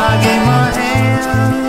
I gave my hand.